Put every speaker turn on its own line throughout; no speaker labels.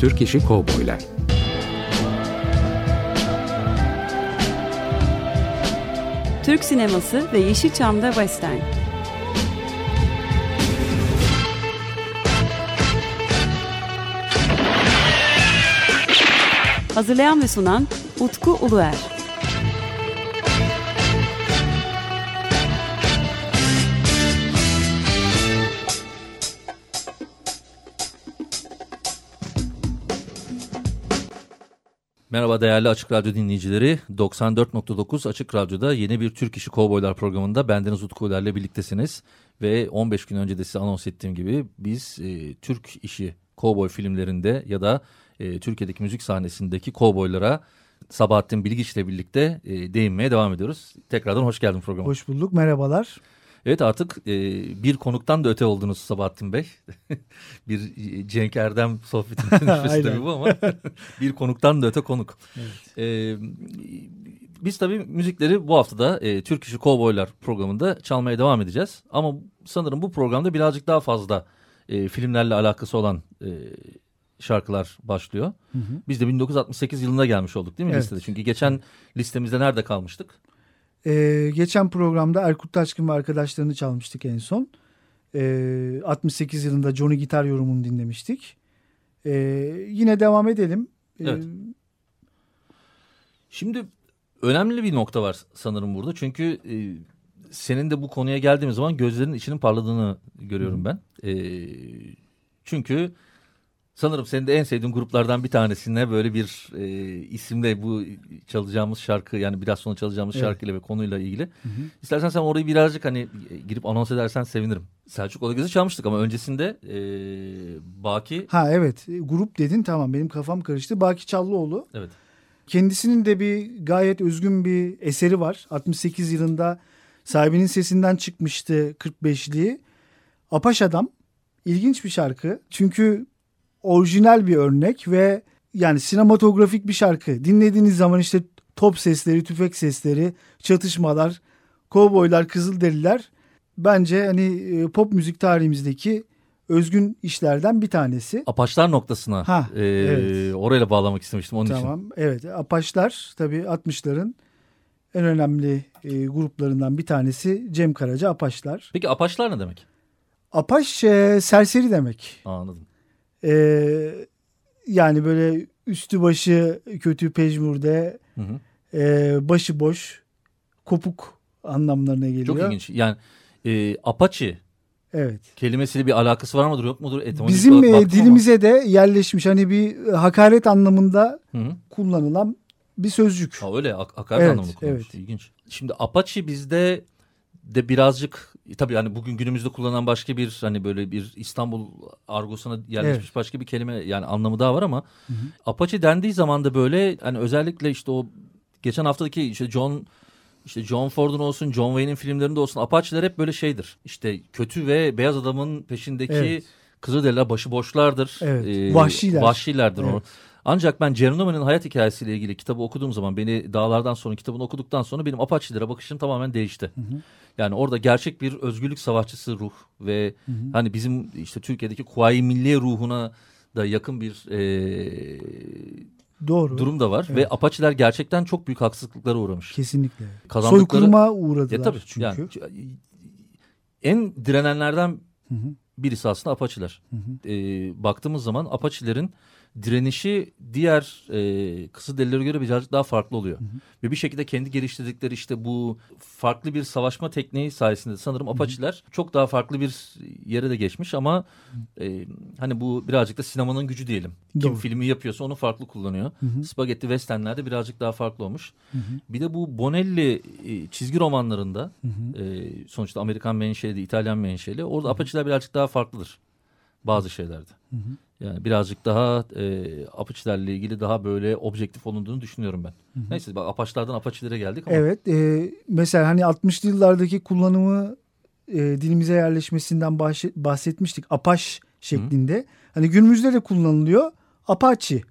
Türk İşi Kovboylar
Türk sineması ve Yeşilçam'da Western. Hazırlayan ve sunan Utku Uluer.
Merhaba değerli Açık Radyo dinleyicileri. 94.9 Açık Radyo'da yeni bir Türk İşi Kovboylar programında bendeniz Utku ile birliktesiniz. Ve 15 gün önce de size anons ettiğim gibi biz e, Türk İşi Kovboy filmlerinde ya da e, Türkiye'deki müzik sahnesindeki kovboylara Sabahattin Bilgiç ile birlikte e, değinmeye devam ediyoruz. Tekrardan hoş geldin programa.
Hoş bulduk, merhabalar.
Evet artık e, bir konuktan da öte oldunuz Sabahattin Bey. bir Cenk Erdem sohbetinin dönüşmesi tabii bu ama bir konuktan da öte konuk. Evet. E, biz tabii müzikleri bu haftada e, Türk İşi Kovboylar programında çalmaya devam edeceğiz. Ama sanırım bu programda birazcık daha fazla e, filmlerle alakası olan e, şarkılar başlıyor. Hı hı. Biz de 1968 yılında gelmiş olduk değil mi evet. listede? Çünkü geçen listemizde nerede kalmıştık?
Ee, geçen programda Erkut Taşkın ve arkadaşlarını çalmıştık en son. Ee, 68 yılında Johnny Gitar yorumunu dinlemiştik. Ee, yine devam edelim.
Ee, evet. Şimdi önemli bir nokta var sanırım burada. Çünkü e, senin de bu konuya geldiğimiz zaman gözlerinin içinin parladığını görüyorum ben. E, çünkü Sanırım senin de en sevdiğin gruplardan bir tanesine böyle bir e, isimle bu çalacağımız şarkı yani biraz sonra çalacağımız evet. şarkıyla ve konuyla ilgili. Hı hı. İstersen sen orayı birazcık hani girip anons edersen sevinirim. Selçuk Odagöz'ü çalmıştık ama öncesinde e, Baki.
Ha evet grup dedin tamam benim kafam karıştı. Baki Çallıoğlu.
Evet.
Kendisinin de bir gayet özgün bir eseri var. 68 yılında sahibinin sesinden çıkmıştı 45'liği. Apaş Adam. İlginç bir şarkı. Çünkü orijinal bir örnek ve yani sinematografik bir şarkı. Dinlediğiniz zaman işte top sesleri, tüfek sesleri, çatışmalar, kovboylar, kızılderililer bence hani e, pop müzik tarihimizdeki özgün işlerden bir tanesi.
Apaçlar noktasına ha, e, evet. orayla bağlamak istemiştim onun
tamam,
için.
Tamam evet Apaçlar tabii 60'ların en önemli e, gruplarından bir tanesi Cem Karaca Apaçlar.
Peki Apaçlar ne demek?
Apaç e, serseri demek.
Anladım.
E, yani böyle üstü başı kötü pejmurde hı hı. E, başı boş kopuk anlamlarına geliyor.
Çok ilginç. Yani e, Apache
Evet.
Kelimesiyle bir alakası var mıdır yok mudur?
Etimolojik Bizim e, dilimize ama. de yerleşmiş hani bir hakaret anlamında hı hı. kullanılan bir sözcük.
Ha öyle hakaret evet, anlamında kullanılmış. Evet. İlginç. Şimdi Apache bizde de birazcık tabii hani bugün günümüzde kullanılan başka bir hani böyle bir İstanbul argosuna yerleşmiş evet. başka bir kelime yani anlamı daha var ama hı hı. Apache dendiği zaman da böyle hani özellikle işte o geçen haftaki işte John işte John Ford'un olsun John Wayne'in filmlerinde olsun Apache'ler hep böyle şeydir. İşte kötü ve beyaz adamın peşindeki evet. Kızılderililer başıboşlardır.
Evet. Ee, Vahşiler.
Vahşilerdir. Evet. Ancak ben Geronimo'nun hayat hikayesiyle ilgili kitabı okuduğum zaman beni dağlardan sonra kitabını okuduktan sonra benim Apache'lere bakışım tamamen değişti. Hı hı. Yani orada gerçek bir özgürlük savaşçısı ruh ve hı hı. hani bizim işte Türkiye'deki Kuvayi Milliye ruhuna da yakın bir e,
Doğru.
durum da var. Evet. Ve Apache'ler gerçekten çok büyük haksızlıklara uğramış.
Kesinlikle. Kazandıkları... Soykırıma uğradılar
e, tabii, çünkü. Yani, en direnenlerden hı hı. birisi aslında Apache'ler. Hı hı. E, baktığımız zaman Apache'lerin direnişi diğer e, Kızılderililere göre birazcık daha farklı oluyor. Hı hı. Ve bir şekilde kendi geliştirdikleri işte bu farklı bir savaşma tekniği sayesinde sanırım Apache'ler çok daha farklı bir yere de geçmiş ama e, hani bu birazcık da sinemanın gücü diyelim. Kim Doğru. filmi yapıyorsa onu farklı kullanıyor. Hı hı. Spaghetti Western'lerde birazcık daha farklı olmuş. Hı hı. Bir de bu Bonelli e, çizgi romanlarında hı hı. E, sonuçta Amerikan menşeli, İtalyan menşeli orada Apache'ler birazcık daha farklıdır bazı şeylerde. Hı hı. Yani birazcık daha e, Apache'lerle ilgili daha böyle objektif olunduğunu düşünüyorum ben. Hı hı. Neyse bak Apache'lerden Apache'lere geldik ama.
Evet e, mesela hani 60'lı yıllardaki kullanımı e, dilimize yerleşmesinden bahsetmiştik. Apaş şeklinde. Hı. Hani günümüzde de kullanılıyor. Apache.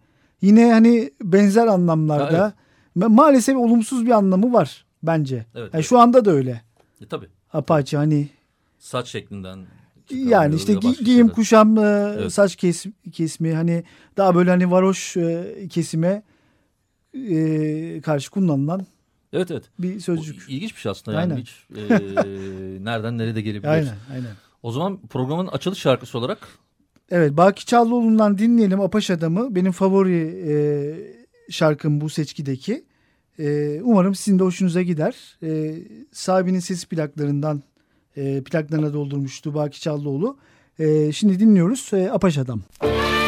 Yine hani benzer anlamlarda. Ha, evet. Maalesef olumsuz bir anlamı var bence. Evet, yani evet. Şu anda da öyle.
E, tabii.
Apache hani.
Saç şeklinden
Yani işte gi- giyim
şeyler.
kuşam e,
Evet.
saç kes, kesimi hani daha böyle hani varoş e, kesime e, karşı kullanılan
Evet evet.
bir sözcük.
ilginç bir şey aslında yani
Aynen.
hiç e, nereden nereye de gelebilir.
Aynen aynen.
O zaman programın açılış şarkısı olarak
Evet Baki Çallıoğlu'ndan dinleyelim Apaş Adamı. Benim favori e, şarkım bu seçkideki. E, umarım sizin de hoşunuza gider. E, sahibinin sesi plaklarından e, plaklarına doldurmuştu Baki Çallıoğlu. E, şimdi dinliyoruz e, Apaş Adam.
Apaş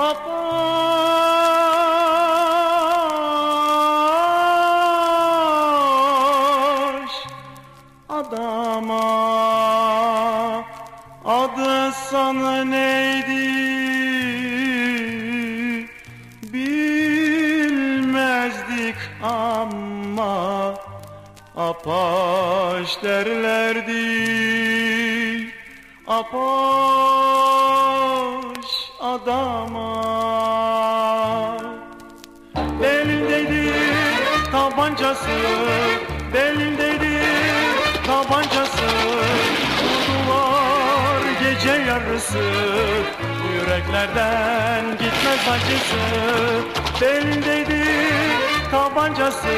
Apaş gece yarısı. Yüreklerden gitmez acısı Belindeydi tabancası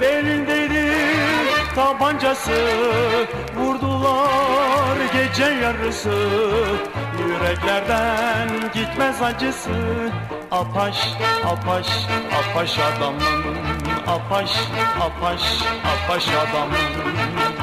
Belindeydi tabancası. Vurdular gece yarısı. Yüreklerden gitmez acısı. Apaş, apaş, apaş adamın Apaş, apaş, apaş adamın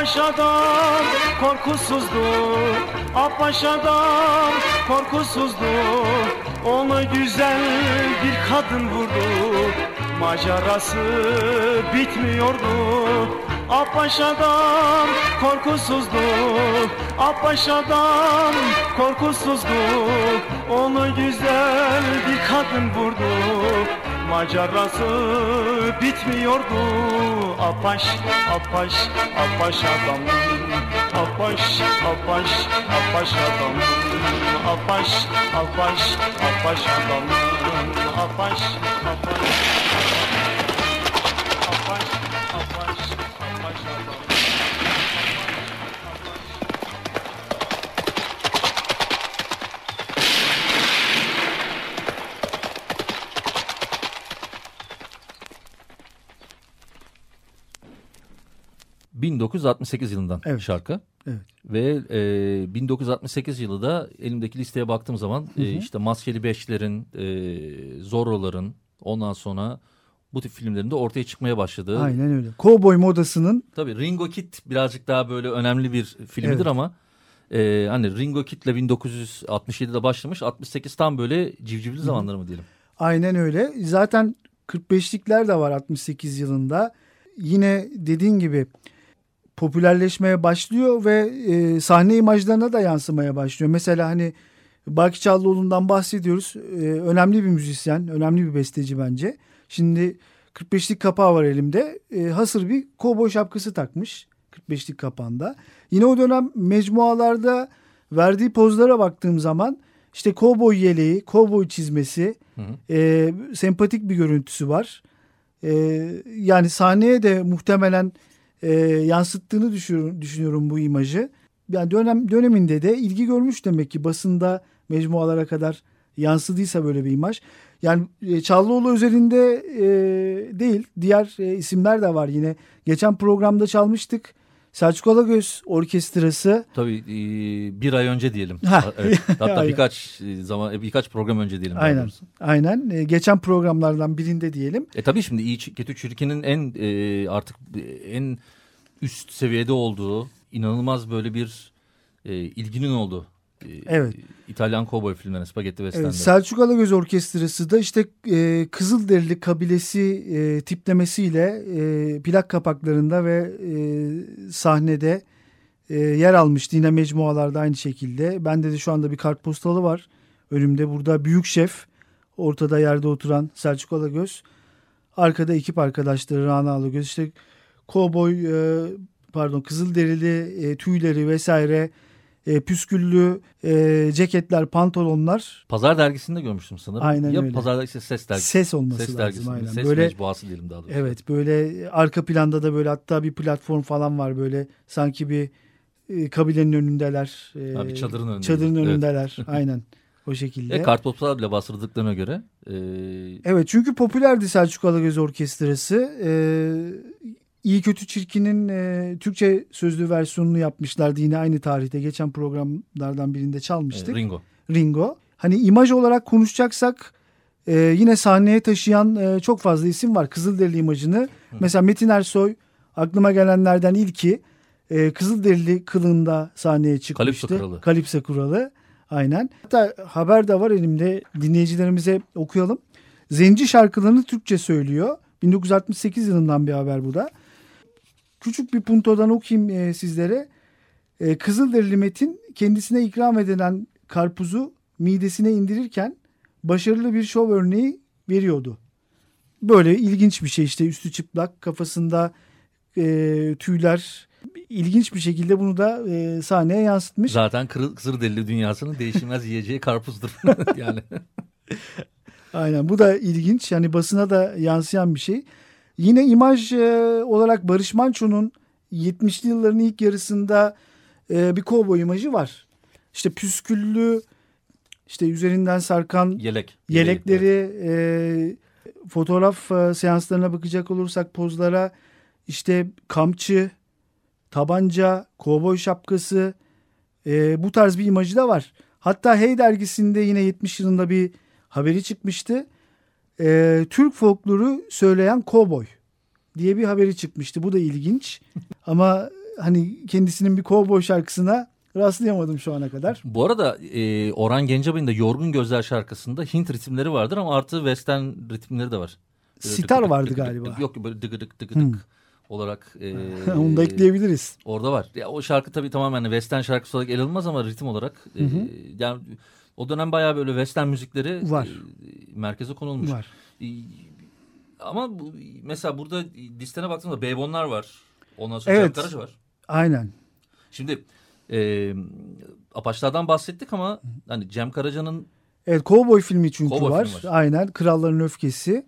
Apaş adam korkusuzdu Apaş adam korkusuzdu Onu güzel bir kadın vurdu. Macerası bitmiyordu. Apaş adam korkusuzdu Apaş adam korkusuzdu Onu güzel bir kadın vurdu Macerası bitmiyordu. Apaş, apaş, apaş adam. Apaş, apaş, apaş adam. Apaş, apaş, apaş adam. Apaş, apaş
1968 yılından
Evet.
şarkı.
Evet.
Ve e, 1968 yılı da elimdeki listeye baktığım zaman e, işte Maskeli Beşler'in, e, Zorro'ların ondan sonra bu tip filmlerinde ortaya çıkmaya başladığı.
Aynen öyle. Kovboy modasının
Tabii Ringo Kid birazcık daha böyle önemli bir filmidir
Evet.
ama e, hani Ringo Kid'le 1967'de başlamış 68 tam böyle civcivli zamanları mı diyelim.
Aynen öyle. Zaten 45'likler de var 68 yılında. Yine dediğin gibi popülerleşmeye başlıyor ve e, sahne imajlarına da yansımaya başlıyor. Mesela hani Baki Çallıoğlu'ndan bahsediyoruz. E, önemli bir müzisyen, önemli bir besteci bence. Şimdi 45'lik kapağı var elimde. E, hasır bir kovboy şapkası takmış 45'lik kapağında. Yine o dönem mecmualarda verdiği pozlara baktığım zaman işte kovboy yeleği, kovboy çizmesi,
Hı hı.
e, sempatik bir görüntüsü var. E, yani sahneye de muhtemelen e, yansıttığını düşünüyorum, düşünüyorum bu imajı. Yani dönem döneminde de ilgi görmüş demek ki basında mecmualara kadar yansıdıysa böyle bir imaj. Yani e, Çağlıoğlu üzerinde e, değil diğer e, isimler de var yine. Geçen programda çalmıştık. Selçuk Alagöz Orkestrası.
Tabii e, bir ay önce diyelim.
Ha.
Evet. Hatta birkaç e, zaman e, birkaç program önce diyelim.
Aynen.
doğrusu.
Aynen. Geçen programlardan birinde diyelim.
E tabii şimdi iyi kötü çirkinin en artık en üst seviyede olduğu inanılmaz böyle bir ilginin olduğu. E,
Evet.
İtalyan kovboy filmlerine, spagetti western'de.
Evet, Selçuk Alagöz Orkestrası da işte e, Kızılderili kabilesi e, tiplemesiyle e, plak kapaklarında ve e, sahnede e, yer almıştı. Yine mecmualarda aynı şekilde. Bende de şu anda bir kartpostalı var. Önümde burada büyük şef ortada yerde oturan Selçuk Alagöz. Arkada ekip arkadaşları Rana Alagöz. İşte kovboy e, pardon Kızılderili e, tüyleri vesaire e, püsküllü e, ceketler, pantolonlar
Pazar dergisinde görmüştüm sanırım.
Aynen
ya
öyle.
Pazar dergisi ses dergisi.
ses olması
Ses
lazım
dergisi.
aynen.
Ses
böyle
mecbuası diyelim daha doğrusu.
evet böyle arka planda da böyle hatta bir platform falan var böyle sanki bir e, kabilenin önündeler. E,
Ha, bir çadırın önünde.
Çadırın
Evet.
önündeler. aynen. O şekilde.
E, kartopsal bile bastırdıklarına göre e,
Evet çünkü popülerdi Selçuk Alagöz Orkestrası. Ee, İyi Kötü Çirkin'in e, Türkçe sözlü versiyonunu yapmışlardı yine aynı tarihte. Geçen programlardan birinde
e,
çalmıştık.
Ringo.
Ringo. Hani imaj olarak konuşacaksak e, yine sahneye taşıyan e, çok fazla isim var. Kızılderili imajını. Mesela Metin Ersoy aklıma gelenlerden ilki e, Kızılderili kılığında sahneye çıkmıştı.
Kalipso Kralı.
Kalipso Kralı. Aynen. Hatta haber de var elimde. Dinleyicilerimize okuyalım. Zenci şarkılarını Türkçe söylüyor. 1968 yılından bir haber bu da. Küçük bir puntodan okuyayım e, sizlere. E, Kızılderili Metin kendisine ikram edilen karpuzu midesine indirirken başarılı bir şov örneği veriyordu. Böyle ilginç bir şey işte üstü çıplak kafasında e, tüyler ilginç bir şekilde bunu da e, sahneye yansıtmış.
Zaten Kızılderili dünyasının değişilmez yiyeceği karpuzdur. yani
Aynen bu da ilginç yani basına da yansıyan bir şey. Yine imaj e, olarak Barış Manço'nun 70'li yılların ilk yarısında e, bir kovboy imajı var. İşte püsküllü işte üzerinden sarkan
yelek.
yelekleri e, fotoğraf e, seanslarına bakacak olursak pozlara işte kamçı, tabanca, kovboy şapkası e, bu tarz bir imajı da var. Hatta Hey dergisinde yine 70 yılında bir haberi çıkmıştı. E, Türk folkloru söyleyen kovboy diye bir haberi çıkmıştı. Bu da ilginç. Ama hani kendisinin bir kovboy şarkısına rastlayamadım şu ana kadar.
Bu arada e, Orhan Gencebay'ın da Yorgun Gözler şarkısında Hint ritimleri vardır ama artı western ritimleri de var. Böyle
Sitar vardı galiba.
Yok böyle dıgıdık dıgıdık
Hmm.
olarak. E,
Onu da ekleyebiliriz.
Orada var. Ya, o şarkı tabii tamamen western şarkısı olarak ele alınmaz ama ritim olarak. e,
hı.
yani o dönem bayağı böyle western müzikleri
Var.
e, merkeze konulmuş.
Var.
E, ama bu, mesela burada listene baktığımda Beybonlar var. Ondan sonra
Evet.
Cem Karaca var.
Aynen.
Şimdi e, Apaçlardan bahsettik ama hani Cem Karaca'nın
Evet Cowboy filmi çünkü
Cowboy
var.
filmi var.
Aynen Kralların Öfkesi.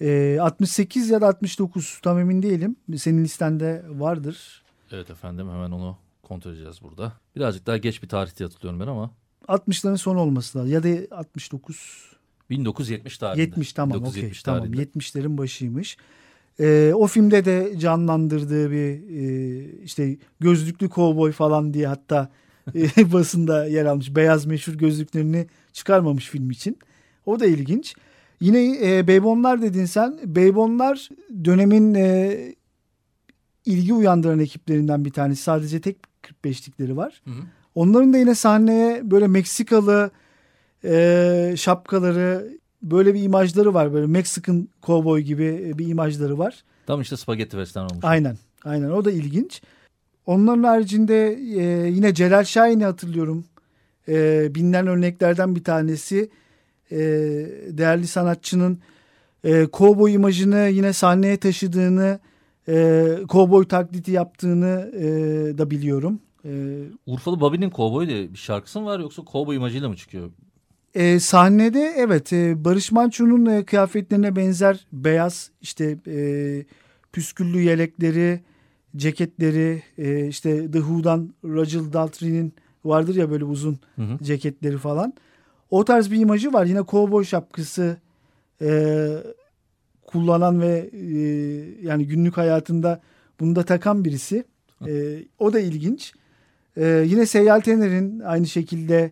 Ee, 68 ya da 69 tam emin değilim. Senin listende vardır.
evet efendim hemen onu kontrol edeceğiz burada. Birazcık daha geç bir tarihte hatırlıyorum ben ama
60'ların sonu olması lazım. Ya da 69
1970 tarihinde.
70 tamam okey
1970
tamam
tarihinde.
70'lerin başıymış. Ee, o filmde de canlandırdığı bir e, işte gözlüklü kovboy falan diye hatta e, basında yer almış. Beyaz meşhur gözlüklerini çıkarmamış film için. O da ilginç. Yine e, Beybonlar dedin sen. Beybonlar dönemin e, ilgi uyandıran ekiplerinden bir tanesi. Sadece tek 45'likleri var.
Hı hı.
Onların da yine sahneye böyle Meksikalı e, şapkaları böyle bir imajları var. Böyle Meksikan kovboy gibi bir imajları var.
Tam işte spagetti western olmuş.
Aynen. Aynen o da ilginç. Onların haricinde e, yine Celal Şahin'i hatırlıyorum. E, bilinen örneklerden bir tanesi. E, değerli sanatçının e, kovboy imajını yine sahneye taşıdığını, e, kovboy taklidi yaptığını e, da biliyorum. E,
Urfalı Bobby'nin Cowboy diye bir şarkısı mı var yoksa Cowboy imajıyla mı çıkıyor?
E, sahnede evet e, Barış Manço'nun e, kıyafetlerine benzer beyaz işte e, püsküllü yelekleri, ceketleri e, işte The Who'dan Rachel Daltrey'nin vardır ya böyle uzun
Hı hı.
ceketleri falan. O tarz bir imajı var. Yine kovboy şapkası e, kullanan ve e, yani günlük hayatında bunu da takan birisi. E, o da ilginç. E, yine Seyyal Tener'in aynı şekilde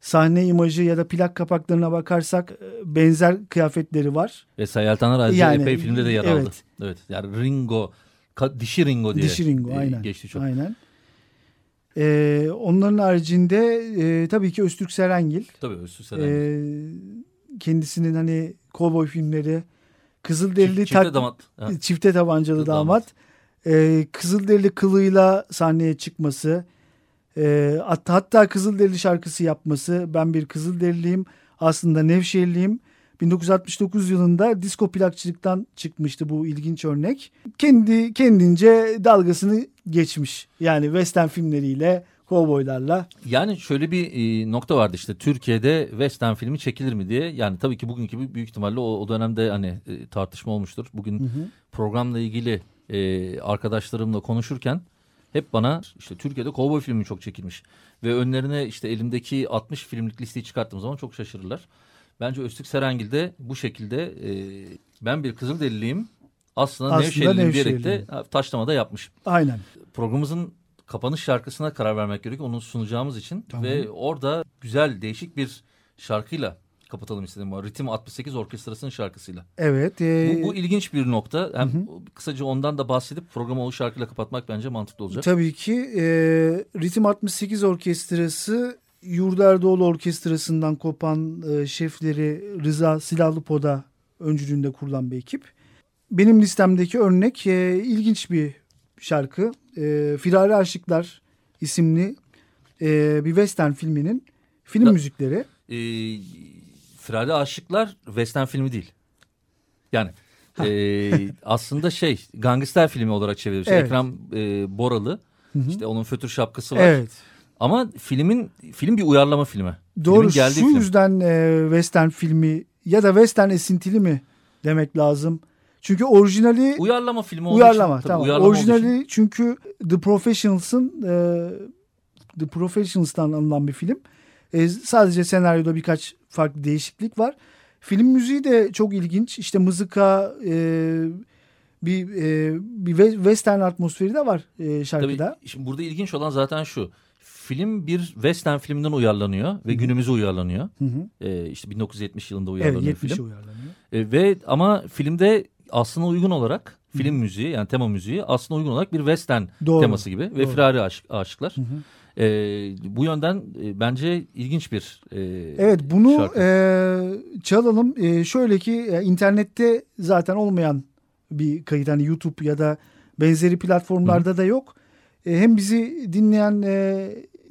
sahne imajı ya da plak kapaklarına bakarsak e, benzer kıyafetleri var.
Ve Sayal Taner ayrıca
Yani,
epey filmde de yer
evet.
aldı. Evet. Yani Ringo, dişi Ringo diye
Dişi Ringo
e,
aynen.
geçti çok.
Aynen. E, onların haricinde e, tabii ki Öztürk Serengil.
Tabii Öztürk Serengil.
kendisinin hani kovboy filmleri Kızılderili
Çift- çifte damat. Ha.
çifte tabancalı
Damat.
damat. Ee, Kızılderili kılığıyla sahneye çıkması. Ee, hatta, hatta Kızılderili şarkısı yapması. Ben bir Kızılderiliyim. Aslında Nevşehirliyim. 1969 yılında disco plakçılıktan çıkmıştı bu ilginç örnek. Kendi kendince dalgasını geçmiş. Yani western filmleriyle, kovboylarla.
Yani şöyle bir e, nokta vardı işte Türkiye'de western filmi çekilir mi diye. Yani tabii ki bugünkü büyük ihtimalle o, o dönemde hani e, tartışma olmuştur. Bugün programla ilgili e, arkadaşlarımla konuşurken hep bana işte Türkiye'de kovboy filmi çok çekilmiş. Ve önlerine işte elimdeki 60 filmlik listeyi çıkarttığım zaman çok şaşırırlar. Bence Öztürk Serengil de bu şekilde e, ben bir Kızılderiliyim aslında,
Aslında
Nevşehirliyim diyerek de taşlamada yapmış
Aynen.
programımızın kapanış şarkısına karar vermek gerekiyor. Onu sunacağımız için.
Tamam.
Ve orada güzel değişik bir şarkıyla kapatalım istedim. Ritim 68 Orkestrası'nın şarkısıyla.
Evet. e,
Bu, bu ilginç bir nokta. Hem kısaca ondan da bahsedip programı o şarkıyla kapatmak bence mantıklı olacak.
Tabii ki e, Ritim 68 Orkestrası Yurderdoğlu Orkestrası'ndan kopan e, şefleri Rıza Silahlıpoda öncülüğünde kurulan bir ekip. Benim listemdeki örnek e, ilginç bir şarkı. E, Firari Aşıklar isimli e, bir western filminin film
Da-
müzikleri.
Ee, Firari Aşıklar western filmi değil. Yani e, aslında şey gangster filmi olarak çevrilmiş.
Evet.
Ekrem e, Boralı. işte onun fötür şapkası var.
Evet.
Ama filmin film bir uyarlama filmi.
Doğru
Filmin
şu
film.
yüzden e, western filmi ya da western esintili mi demek lazım. Çünkü orijinali
Uyarlama filmi olduğu
Uyarlama
için.
tamam.
uyarlama
Orijinali
için.
çünkü The Professionals'ın e, The Professionals'tan alınan bir film. E, sadece senaryoda birkaç farklı değişiklik var. Film müziği de çok ilginç. İşte mızıka e, bir e, bir we- western atmosferi de var e, şarkıda.
Tabii, şimdi burada ilginç olan zaten şu. Film bir western filminden uyarlanıyor ve günümüze uyarlanıyor.
Hı hı.
Ee, işte 1970 yılında
Evet
uyarlanıyor
70'e
film.
uyarlanıyor.
Ee, ve ama filmde aslına uygun olarak film müziği yani tema müziği aslına uygun olarak bir western
Doğru.
teması gibi ve
Doğru.
firari aşık, aşıklar. Ee, bu yönden e, bence ilginç bir e,
Evet bunu
şarkı.
e, çalalım. E, şöyle ki e, internette zaten olmayan bir kayıt. Hani YouTube ya da benzeri platformlarda da yok. E, hem bizi dinleyen e,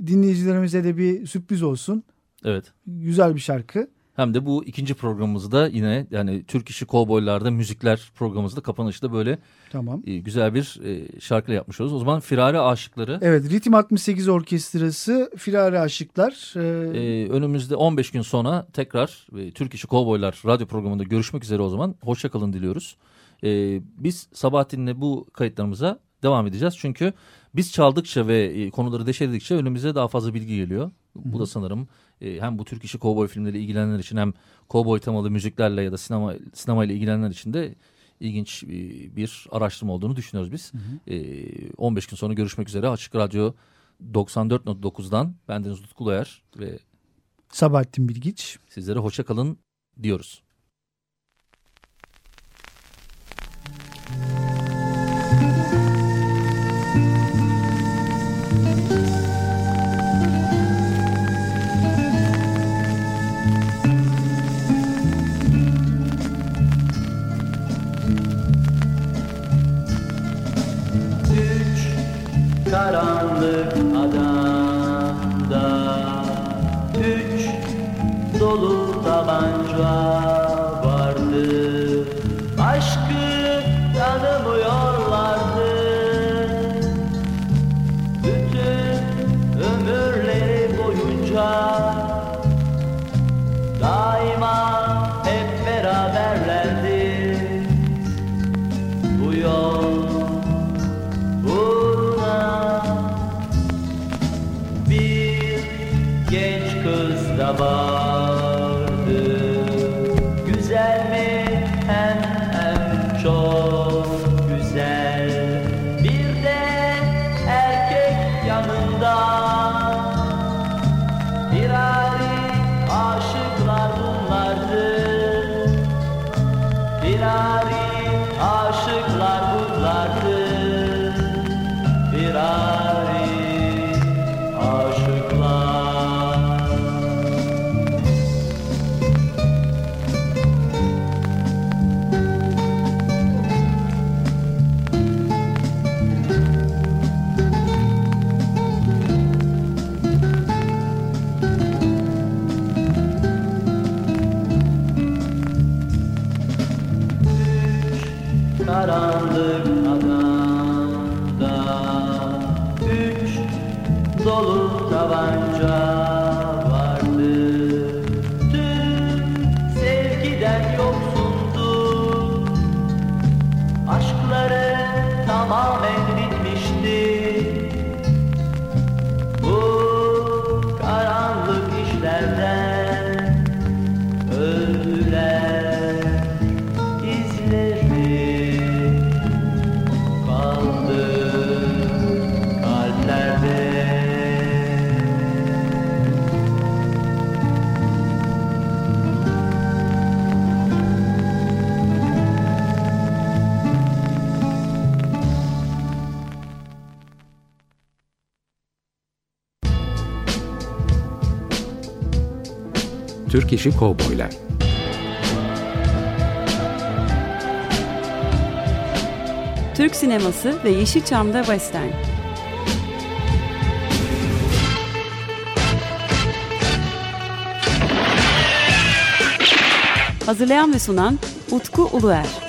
dinleyicilerimize de bir sürpriz olsun.
Evet.
Güzel bir şarkı.
Hem de bu ikinci programımızda yine yani Türk işi kovboylarda müzikler programımızda kapanışta böyle
Tamam.
e, güzel bir e, şarkıyla yapmış oluruz. O zaman Firari Aşıkları
Evet Ritim 68 Orkestrası Firari Aşıklar. E,
e, önümüzde 15 gün sonra tekrar e, Türk işi kovboylar radyo programında görüşmek üzere o zaman. Hoşça kalın diliyoruz. E, biz Sabahattin'le bu kayıtlarımıza devam edeceğiz. Çünkü biz çaldıkça ve e, konuları deşeledikçe önümüze daha fazla bilgi geliyor. Bu da sanırım e, hem bu Türk işi kovboy filmleriyle ilgilenenler için hem kovboy temalı müziklerle ya da sinema sinemayla ilgilenenler için de ilginç e, bir araştırma olduğunu düşünüyoruz biz. E, 15 gün sonra görüşmek üzere. Açık Radyo 94.9'dan bendeniz Utku Loyer ve
Sabahattin Bilgiç.
sizlere hoşça kalın diyoruz.
가. Tamamen
Türk İşi Kovboylar
Türk sineması ve Yeşilçam'da Western. Hazırlayan ve sunan Utku Uluer.